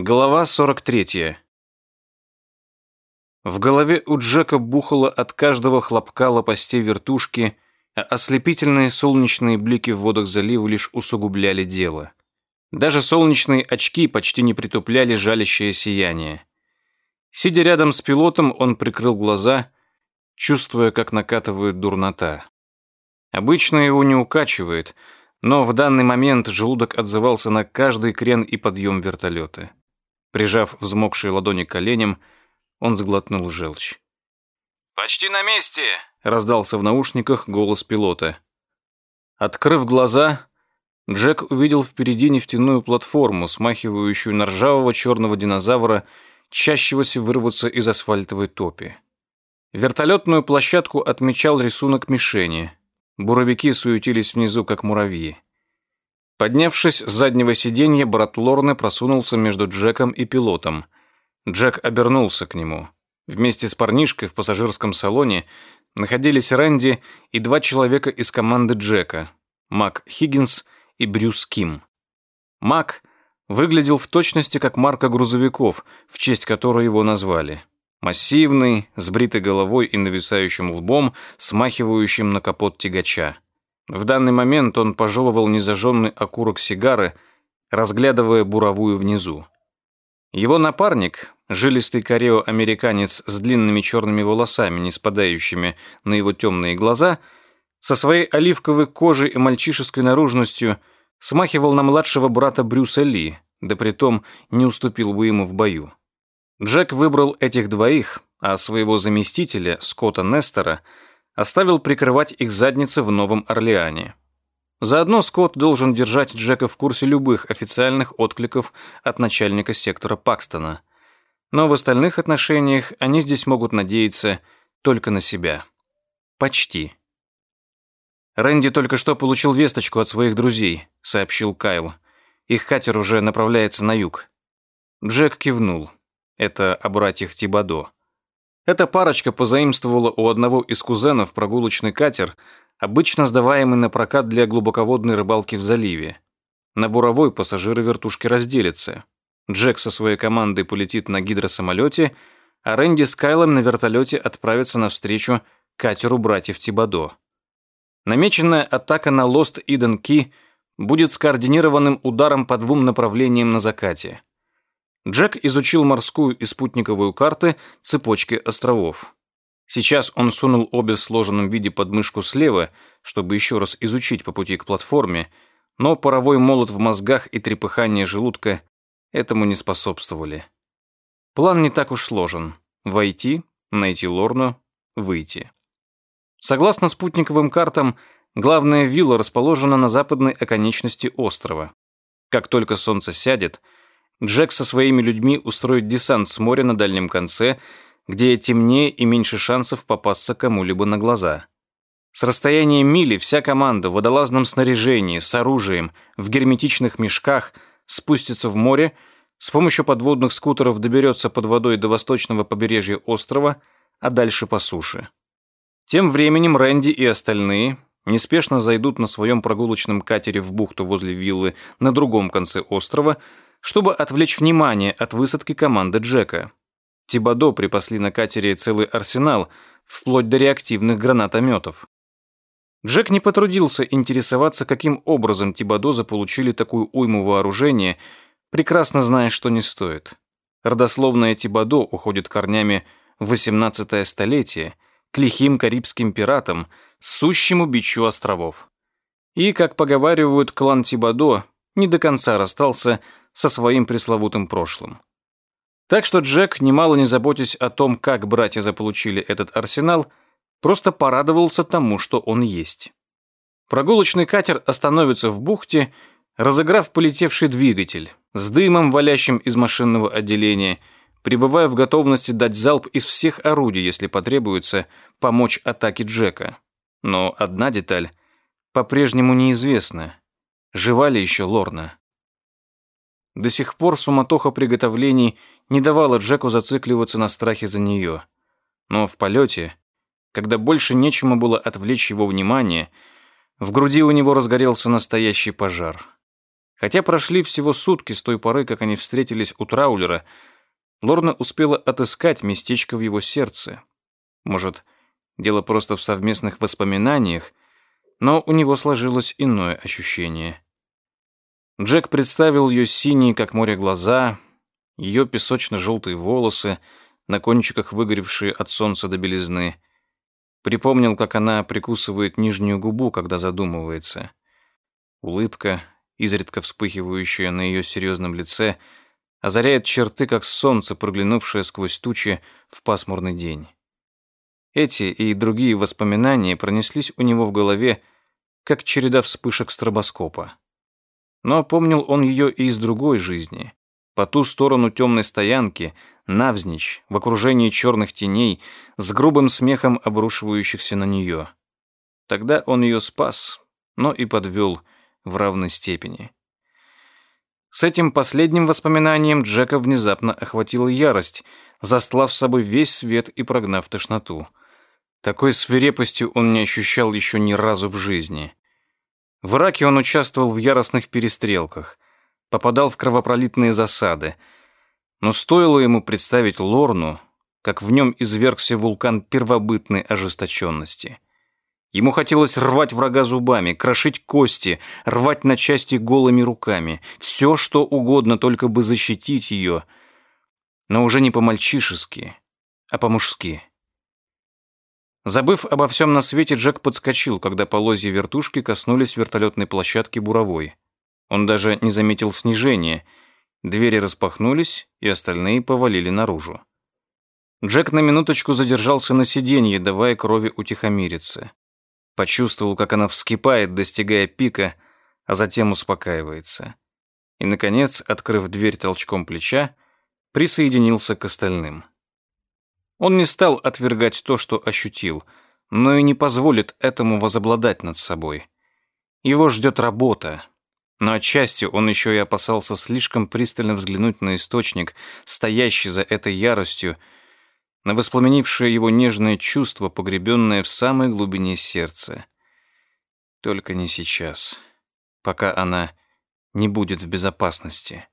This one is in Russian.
Глава 43. В голове у Джека бухало от каждого хлопка лопастей вертушки, а ослепительные солнечные блики в водах залива лишь усугубляли дело. Даже солнечные очки почти не притупляли жалящее сияние. Сидя рядом с пилотом, он прикрыл глаза, чувствуя, как накатывает дурнота. Обычно его не укачивает, но в данный момент желудок отзывался на каждый крен и подъем вертолета. Прижав взмокшие ладони к коленям, он сглотнул желчь. «Почти на месте!» — раздался в наушниках голос пилота. Открыв глаза, Джек увидел впереди нефтяную платформу, смахивающую на ржавого черного динозавра, чащегося вырваться из асфальтовой топи. Вертолетную площадку отмечал рисунок мишени. Буровики суетились внизу, как муравьи. Поднявшись с заднего сиденья, брат Лорны просунулся между Джеком и пилотом. Джек обернулся к нему. Вместе с парнишкой в пассажирском салоне находились Рэнди и два человека из команды Джека – Мак Хиггинс и Брюс Ким. Мак выглядел в точности как марка грузовиков, в честь которой его назвали. Массивный, с бритой головой и нависающим лбом, смахивающим на капот тягача. В данный момент он пожевывал незажженный окурок сигары, разглядывая буровую внизу. Его напарник, жилистый корео-американец с длинными черными волосами, не спадающими на его темные глаза, со своей оливковой кожей и мальчишеской наружностью смахивал на младшего брата Брюса Ли, да притом не уступил бы ему в бою. Джек выбрал этих двоих, а своего заместителя, Скотта Нестера, оставил прикрывать их задницы в Новом Орлеане. Заодно Скотт должен держать Джека в курсе любых официальных откликов от начальника сектора Пакстона. Но в остальных отношениях они здесь могут надеяться только на себя. Почти. «Рэнди только что получил весточку от своих друзей», — сообщил Кайл. «Их катер уже направляется на юг». Джек кивнул. Это о братьях Тибадо. Эта парочка позаимствовала у одного из кузенов прогулочный катер, обычно сдаваемый на прокат для глубоководной рыбалки в заливе. На буровой пассажиры вертушки разделятся. Джек со своей командой полетит на гидросамолете, а Рэнди с Кайлом на вертолете отправятся навстречу катеру братьев Тибадо. Намеченная атака на Лост Иден Ки будет скоординированным ударом по двум направлениям на закате. Джек изучил морскую и спутниковую карты цепочки островов. Сейчас он сунул обе в сложенном виде под мышку слева, чтобы еще раз изучить по пути к платформе, но паровой молот в мозгах и трепыхание желудка этому не способствовали. План не так уж сложен. Войти, найти Лорну, выйти. Согласно спутниковым картам, главная вилла расположена на западной оконечности острова. Как только солнце сядет – Джек со своими людьми устроит десант с моря на дальнем конце, где темнее и меньше шансов попасться кому-либо на глаза. С расстояния мили вся команда в водолазном снаряжении, с оружием, в герметичных мешках спустится в море, с помощью подводных скутеров доберется под водой до восточного побережья острова, а дальше по суше. Тем временем Рэнди и остальные неспешно зайдут на своем прогулочном катере в бухту возле виллы на другом конце острова, чтобы отвлечь внимание от высадки команды Джека. Тибадо припасли на катере целый арсенал, вплоть до реактивных гранатометов. Джек не потрудился интересоваться, каким образом Тибадо заполучили такую уйму вооружения, прекрасно зная, что не стоит. Родословная Тибадо уходит корнями в 18 столетие к лихим карибским пиратам, сущему бичу островов. И, как поговаривают, клан Тибадо не до конца расстался со своим пресловутым прошлым. Так что Джек, немало не заботясь о том, как братья заполучили этот арсенал, просто порадовался тому, что он есть. Прогулочный катер остановится в бухте, разыграв полетевший двигатель, с дымом, валящим из машинного отделения, пребывая в готовности дать залп из всех орудий, если потребуется, помочь атаке Джека. Но одна деталь по-прежнему неизвестна. Жива ли еще Лорна? До сих пор суматоха приготовлений не давала Джеку зацикливаться на страхе за нее. Но в полете, когда больше нечему было отвлечь его внимание, в груди у него разгорелся настоящий пожар. Хотя прошли всего сутки с той поры, как они встретились у Траулера, Лорна успела отыскать местечко в его сердце. Может, дело просто в совместных воспоминаниях, но у него сложилось иное ощущение. Джек представил ее синие, как море, глаза, ее песочно-желтые волосы, на кончиках выгоревшие от солнца до белизны. Припомнил, как она прикусывает нижнюю губу, когда задумывается. Улыбка, изредка вспыхивающая на ее серьезном лице, озаряет черты, как солнце, проглянувшее сквозь тучи в пасмурный день. Эти и другие воспоминания пронеслись у него в голове, как череда вспышек стробоскопа. Но помнил он ее и из другой жизни. По ту сторону темной стоянки, навзничь, в окружении черных теней, с грубым смехом обрушивающихся на нее. Тогда он ее спас, но и подвел в равной степени. С этим последним воспоминанием Джека внезапно охватила ярость, застлав с собой весь свет и прогнав тошноту. Такой свирепостью он не ощущал еще ни разу в жизни. В Ираке он участвовал в яростных перестрелках, попадал в кровопролитные засады. Но стоило ему представить Лорну, как в нем извергся вулкан первобытной ожесточенности. Ему хотелось рвать врага зубами, крошить кости, рвать на части голыми руками, все, что угодно, только бы защитить ее, но уже не по-мальчишески, а по-мужски. Забыв обо всем на свете, Джек подскочил, когда полозья вертушки коснулись вертолетной площадки буровой. Он даже не заметил снижения. Двери распахнулись, и остальные повалили наружу. Джек на минуточку задержался на сиденье, давая крови утихомириться. Почувствовал, как она вскипает, достигая пика, а затем успокаивается. И, наконец, открыв дверь толчком плеча, присоединился к остальным. Он не стал отвергать то, что ощутил, но и не позволит этому возобладать над собой. Его ждет работа, но отчасти он еще и опасался слишком пристально взглянуть на источник, стоящий за этой яростью, на воспламенившее его нежное чувство, погребенное в самой глубине сердца. Только не сейчас, пока она не будет в безопасности.